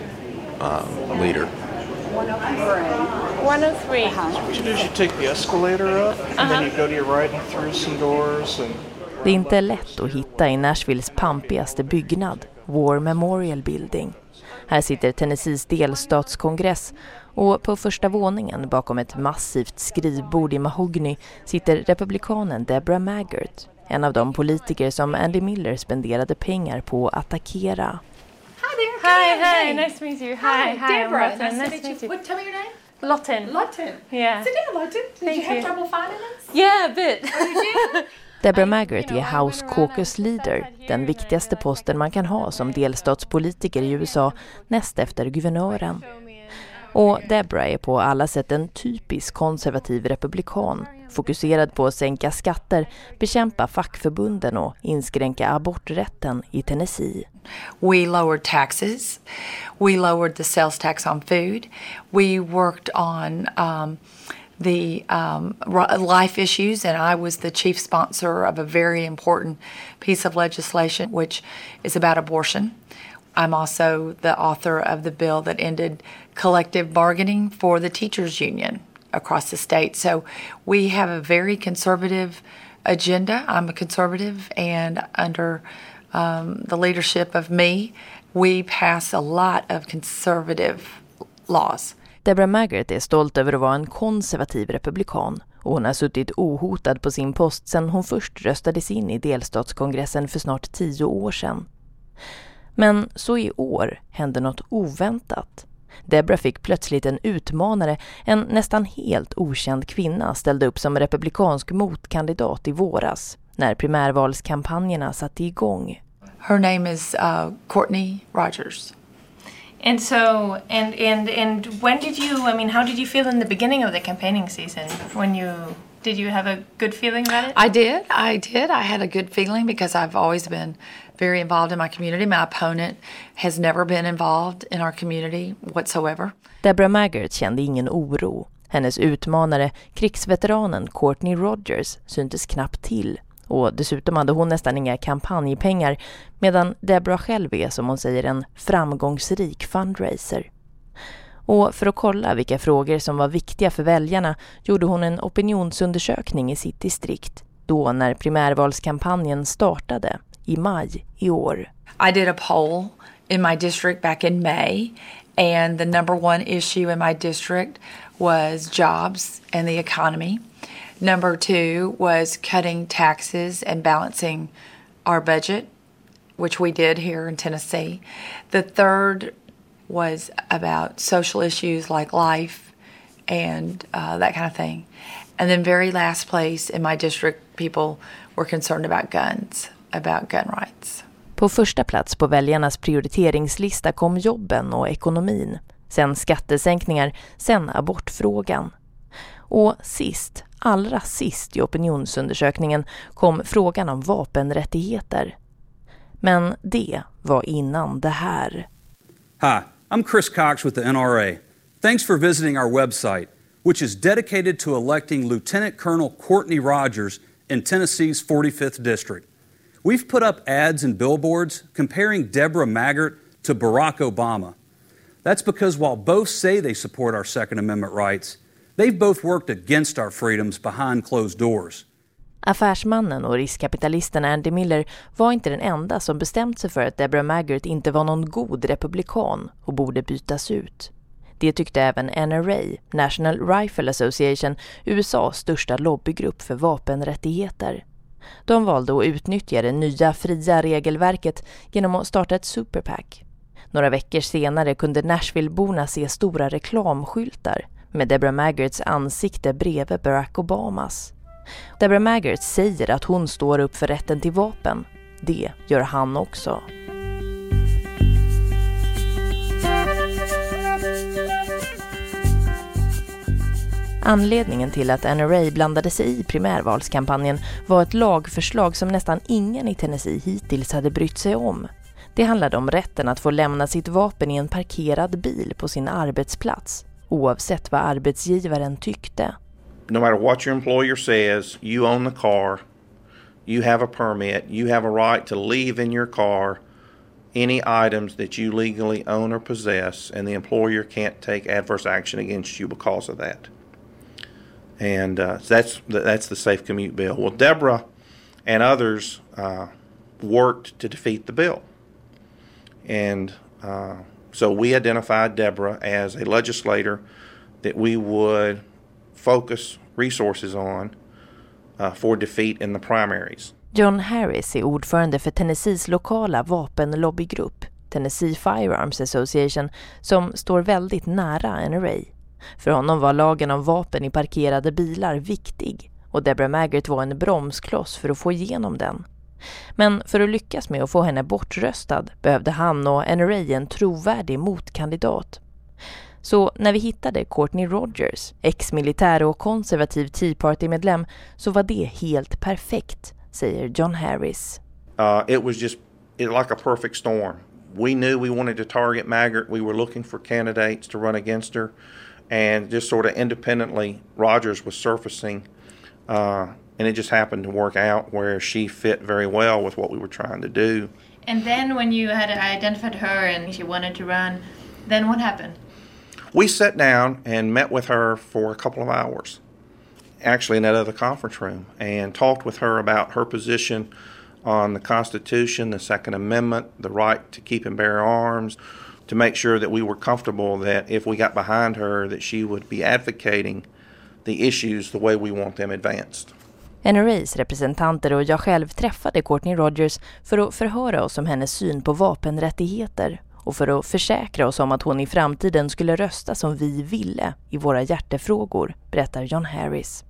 uh, leader. 103. What you do is you take the escalator up, and then you go to your right and through some doors, and Det är inte lätt att hitta i Nashvilles pampigaste byggnad, War Memorial Building. Här sitter Tennessees delstatskongress och på första våningen bakom ett massivt skrivbord i mahogny sitter republikanen Deborah Maggart, en av de politiker som Andy Miller spenderade pengar på att attackera. Hi, hi, nice to meet you. Hi, Hi, hi, Deborah. Lotten. Nice to meet you. What, tell me your name? Lotten. Lotten. Yeah. Sit down, Lotten. Did Thank you have you. trouble finding us? Yeah, a bit. Deborah Maggart är House Caucus Leader, den viktigaste posten man kan ha som delstatspolitiker i USA näst efter guvernören. Och Deborah är på alla sätt en typisk konservativ republikan, fokuserad på att sänka skatter, bekämpa fackförbunden och inskränka aborträtten i Tennessee. We lowered taxes. We lowered the sales tax on food. We worked on um, the um, life issues, and I was the chief sponsor of a very important piece of legislation, which is about abortion. I'm also the author of the bill that ended collective bargaining for the teachers union across the state. So we have a very conservative agenda. I'm a conservative, and under um, the leadership of me, we pass a lot of conservative laws. Deborah Maggart är stolt över att vara en konservativ republikan och hon har suttit ohotad på sin post sedan hon först röstades in i delstatskongressen för snart tio år sedan. Men så i år hände något oväntat. Debra fick plötsligt en utmanare, en nästan helt okänd kvinna ställde upp som republikansk motkandidat i våras när primärvalskampanjerna satte igång. Her name is uh, Courtney Rogers. And so, and and and when did you? I mean, how did you feel in the beginning of the campaigning season? When you did you have a good feeling about it? I did. I did. I had a good feeling because I've always been very involved in my community. My opponent has never been involved in our community whatsoever. Deborah Maggart kände ingen oro. Hennes utmanare, krigsveteranen Courtney Rogers, syntes knappt till. Och dessutom hade hon nästan inga kampanjpengar medan Deborah själv är som hon säger en framgångsrik fundraiser. Och för att kolla vilka frågor som var viktiga för väljarna gjorde hon en opinionsundersökning i sitt distrikt då när primärvalskampanjen startade i maj i år. I did a poll in my district back in May, and the number one issue in my district was jobs and the economy. Number two was cutting taxes and balancing our budget, which we did here in Tennessee. The third was about social issues like life and uh, that kind of thing. And then, very last place in my district, people were concerned about guns, about gun rights. På första plats på väljarnas prioriteringslista kom jobben och ekonomin. Sen skattesänkningar, sen abortfrågan. Och sist, allra sist i opinionsundersökningen kom frågan om vapenrättigheter. Men det var innan det här. Hi, I'm Chris Cox with the NRA. Thanks for visiting our website, which is dedicated to electing Lieutenant Colonel Courtney Rogers in Tennessee's 45th District. We've put up ads and billboards comparing Deborah Maggart to Barack Obama. That's because while both say they support our Second Amendment rights, they've both worked against our freedoms behind closed doors. Affärsmannen och riskkapitalisten Andy Miller var inte den enda som bestämt sig för att Deborah Maggart inte var någon god republikan och borde bytas ut. Det tyckte även NRA, National Rifle Association, USAs största lobbygrupp för vapenrättigheter. De valde att utnyttja det nya fria regelverket genom att starta ett superpack. Några veckor senare kunde Nashvilleborna se stora reklamskyltar med Deborah Maggarts ansikte bredvid Barack Obamas. Deborah Maggart säger att hon står upp för rätten till vapen. Det gör han också. Anledningen till att NRA blandade sig i primärvalskampanjen var ett lagförslag som nästan ingen i Tennessee hittills hade brytt sig om. Det handlade om rätten att få lämna sitt vapen i en parkerad bil på sin arbetsplats, oavsett vad arbetsgivaren tyckte. no matter what your employer says, you own the car, you have a permit, you have a right to leave in your car any items that you legally own or possess, and the employer can't take adverse action against you because of that. And uh, that's the, that's the safe commute bill. Well, Deborah and others uh, worked to defeat the bill, and uh, so we identified Deborah as a legislator that we would focus resources on uh, for defeat in the primaries. John Harris är ordförande för Tennessees lokala vapenlobbygrupp, Tennessee Firearms Association, som står väldigt nära NRA. För honom var lagen om vapen i parkerade bilar viktig och Deborah Maggart var en bromskloss för att få igenom den. Men för att lyckas med att få henne bortröstad behövde han och NRA en trovärdig motkandidat. Så när vi hittade Courtney Rogers, ex-militär och konservativ Tea Party-medlem, så var det helt perfekt, säger John Harris. Uh, it was just it, like a perfect storm. We knew we wanted to target Maggart. We were looking for candidates to run against her. And just sort of independently, Rogers was surfacing. Uh, and it just happened to work out where she fit very well with what we were trying to do. And then when you had identified her and she wanted to run, then what happened? We sat down and met with her for a couple of hours, actually in that other conference room, and talked with her about her position on the Constitution, the Second Amendment, the right to keep and bear arms, to make sure that we were comfortable that if we got behind her, that she would be advocating the issues the way we want them advanced. NRAs representanter och jag själv träffade Courtney Rogers för att förhöra oss om hennes syn på vapenrättigheter och för att försäkra oss om att hon i framtiden skulle rösta som vi ville i våra hjärtefrågor, berättar John Harris.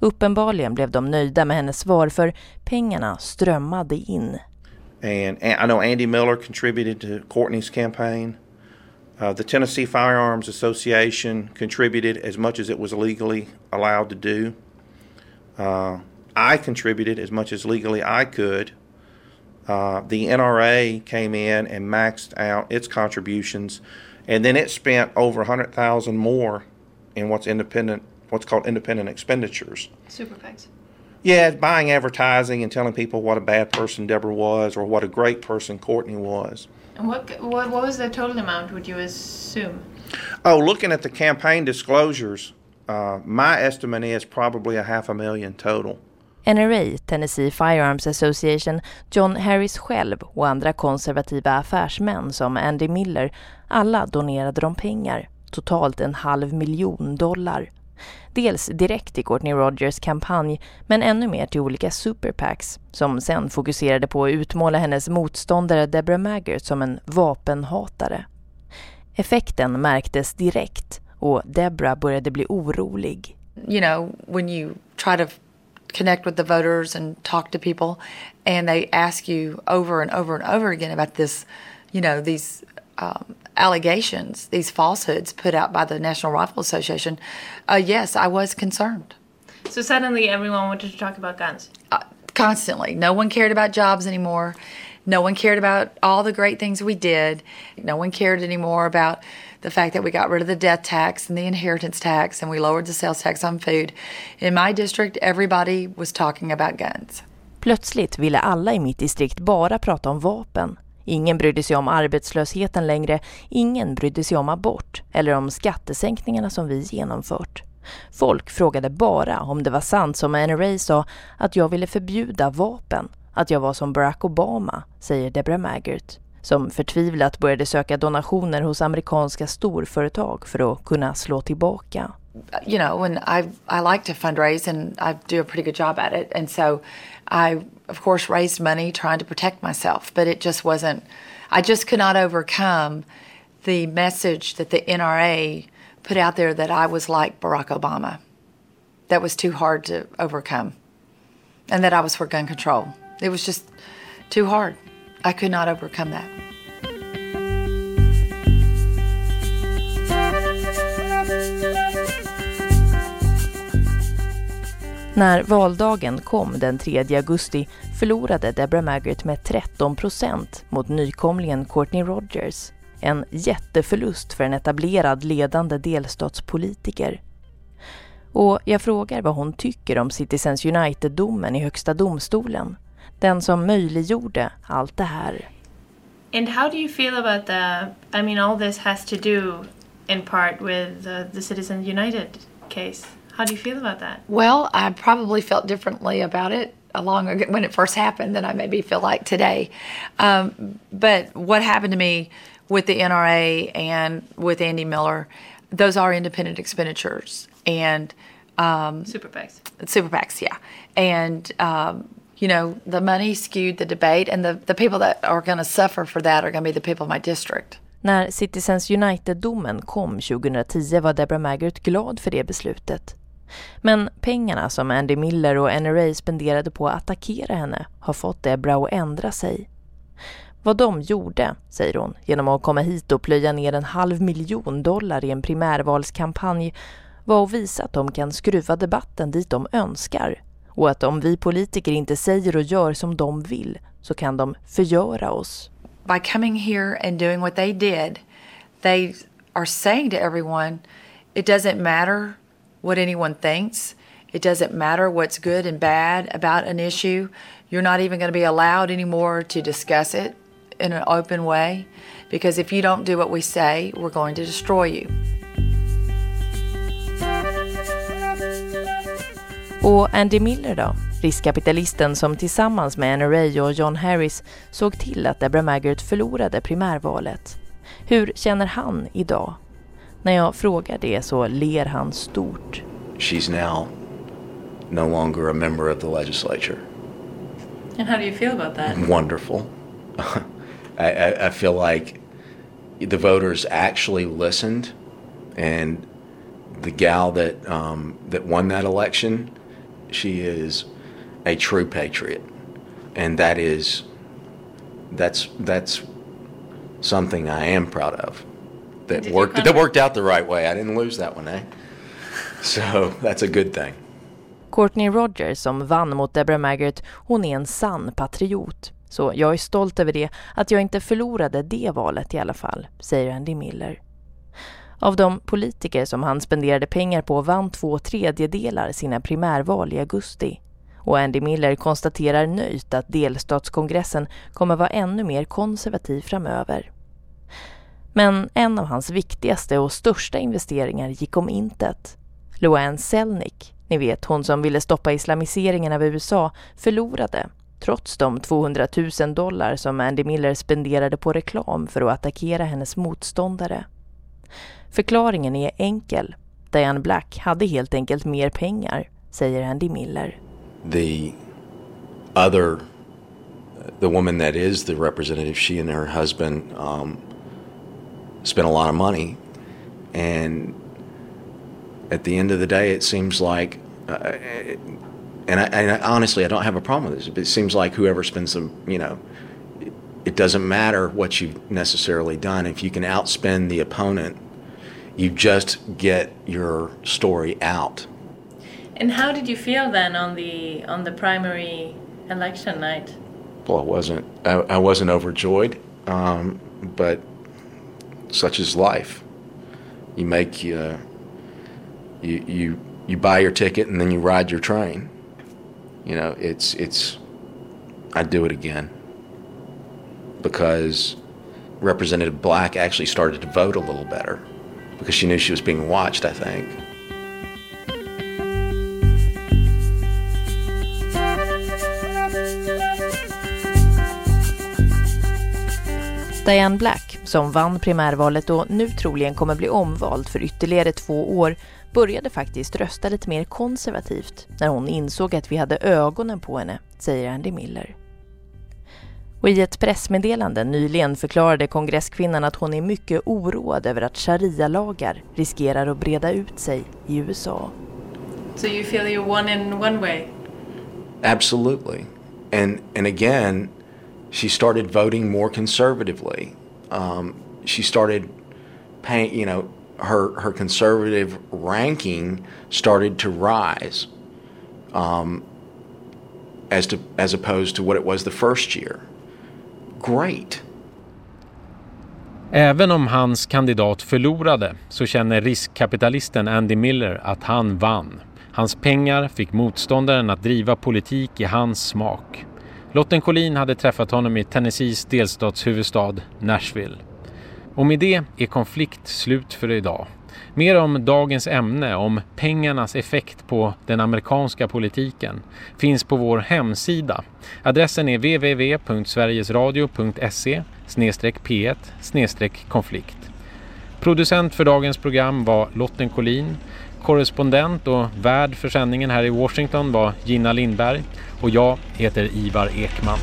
Uppenbarligen blev de nöjda med hennes svar för pengarna strömmade in. And I know Andy Miller contributed to Courtney's campaign. Uh, the Tennessee Firearms Association contributed as much as it was legally allowed to do. Uh, I contributed as much as legally I could. Uh, the NRA came in and maxed out its contributions, and then it spent over a hundred thousand more in what's independent, what's called independent expenditures. Super PACs. Yeah, buying advertising and telling people what a bad person Deborah was or what a great person Courtney was. And what, what, what was the total amount, would you assume? Oh, looking at the campaign disclosures, uh, my estimate is probably a half a million total. NRA, Tennessee Firearms Association, John Harris själv och andra konservativa affärsmän som Andy Miller, alla donerade de pengar, totalt en halv miljon dollar. Dels direkt till Courtney Rogers kampanj, men ännu mer till olika superpacks som sen fokuserade på att utmåla hennes motståndare Deborah Maggart som en vapenhatare. Effekten märktes direkt och Deborah började bli orolig. You know, when you try to connect with the voters and talk to people and they ask you over and over and over again about this, you know, these um, allegations, these falsehoods put out by the National Rifle Association, uh, yes, I was concerned. So suddenly everyone wanted to talk about guns. Uh, constantly. No one cared about jobs anymore. No one cared about all the great things we did. No one cared anymore about the fact that we got rid of the death tax and the inheritance tax and we lowered the sales tax on food. In my district, everybody was talking about guns. Plötsligt ville alla i mitt distrikt bara prata om vapen. Ingen brydde sig om arbetslösheten längre, ingen brydde sig om abort eller om skattesänkningarna som vi genomfört. Folk frågade bara om det var sant som NRA sa att jag ville förbjuda vapen, att jag var som Barack Obama, säger Deborah Maggert som förtvivlat började söka donationer hos amerikanska storföretag för att kunna slå tillbaka. You know, and I I like to fundraise and I do a pretty good job at it, and so I of course raised money trying to protect myself, but it just wasn't. I just could not overcome the message that the NRA put out there that I was like Barack Obama. That was too hard to overcome. And that I was for gun control. It was just too hard. I could not overcome that. När valdagen kom den 3 augusti förlorade Deborah Maggart med 13 procent mot nykomlingen Courtney Rogers. En jätteförlust för en etablerad ledande delstatspolitiker. Och jag frågar vad hon tycker om Citizens United-domen i Högsta domstolen. Den som möjliggjorde allt det här. And how do you feel about the? I mean, all this has to do, in part, with uh, the Citizens United case. How do you feel about that? Well, I probably felt differently about it long ago when it first happened than I maybe feel like today. Um, but what happened to me with the NRA and with Andy Miller, those are independent expenditures and um, super PACs. Super PACs, yeah, and. Um, you know, the money skewed the debate, and the, the people that are going to suffer for that are going to be the people of my district. När Citizens United-domen kom 2010 var Deborah Maggart glad för det beslutet. Men pengarna som Andy Miller och NRA spenderade på att attackera henne har fått Deborah att ändra sig. Vad de gjorde, säger hon, genom att komma hit och plöja ner en halv miljon dollar i en primärvalskampanj var att visa att de kan skruva debatten dit de önskar och att om vi politiker inte säger och gör som de vill så kan de förgöra oss. By coming here and doing what they did, they are saying to everyone, it doesn't matter what anyone thinks. It doesn't matter what's good and bad about an issue. You're not even going to be allowed anymore to discuss it in an open way because if you don't do what we say, we're going to destroy you. Och Andy Miller då? Riskkapitalisten som tillsammans med NRA och John Harris såg till att Deborah Maggart förlorade primärvalet. Hur känner han idag? När jag frågar det så ler han stort. She's now no longer a member of the legislature. And how do you feel about that? Wonderful. I, I, I feel like the voters actually listened and the gal that um, that won that election she is a true patriot, and that is that's that's something I am proud of. That Did worked that worked out the right way. I didn't lose that one, eh? So that's a good thing. Courtney Rogers som vann mot Deborah Maggart, hon är en sann patriot. Så jag är stolt över det, att jag inte förlorade det valet i alla fall, säger Andy Miller. Av de politiker som han spenderade pengar på vann två tredjedelar sina primärval i augusti. Och Andy Miller konstaterar nöjt att delstatskongressen kommer vara ännu mer konservativ framöver. Men en av hans viktigaste och största investeringar gick om intet. Luann Selnick, ni vet hon som ville stoppa islamiseringen av USA, förlorade trots de 200 000 dollar som Andy Miller spenderade på reklam för att attackera hennes motståndare. Förklaringen är enkel. Diane Black hade helt enkelt mer pengar, säger Andy Miller. The other, the woman that is the representative, she and her husband um, spent a lot of money, and at the end of the day, it seems like, uh, and, I, and I, honestly, I don't have a problem with this. But it seems like whoever spends the, you know, it doesn't matter what you've necessarily done if you can outspend the opponent you just get your story out. And how did you feel then on the on the primary election night? Well, I wasn't I, I wasn't overjoyed, um, but such is life. You make uh, you you you buy your ticket and then you ride your train. You know, it's it's I'd do it again because Representative Black actually started to vote a little better because she knew she was being watched, I think. Diane Black, som vann primärvalet och nu troligen kommer bli omvald för ytterligare två år, började faktiskt rösta lite mer konservativt när hon insåg att vi hade ögonen på henne, säger Andy Miller. Och i ett pressmeddelande nyligen förklarade kongresskvinnan att hon är mycket oroad över att sharia-lagar riskerar att breda ut sig i USA. So you feel you won in one way? Absolutely. And and again, she started voting more conservatively. Um, she started paying, you know, her her conservative ranking started to rise. Um, as to as opposed to what it was the first year. Great. Även om hans kandidat förlorade så känner riskkapitalisten Andy Miller att han vann. Hans pengar fick motståndaren att driva politik i hans smak. Lotten Collin hade träffat honom i Tennessees delstatshuvudstad Nashville. Och med det är konflikt slut för idag. Mer om dagens ämne, om pengarnas effekt på den amerikanska politiken, finns på vår hemsida. Adressen är www.sverigesradio.se p1 konflikt. Producent för dagens program var Lotten Collin. Korrespondent och värd för sändningen här i Washington var Gina Lindberg och jag heter Ivar Ekman.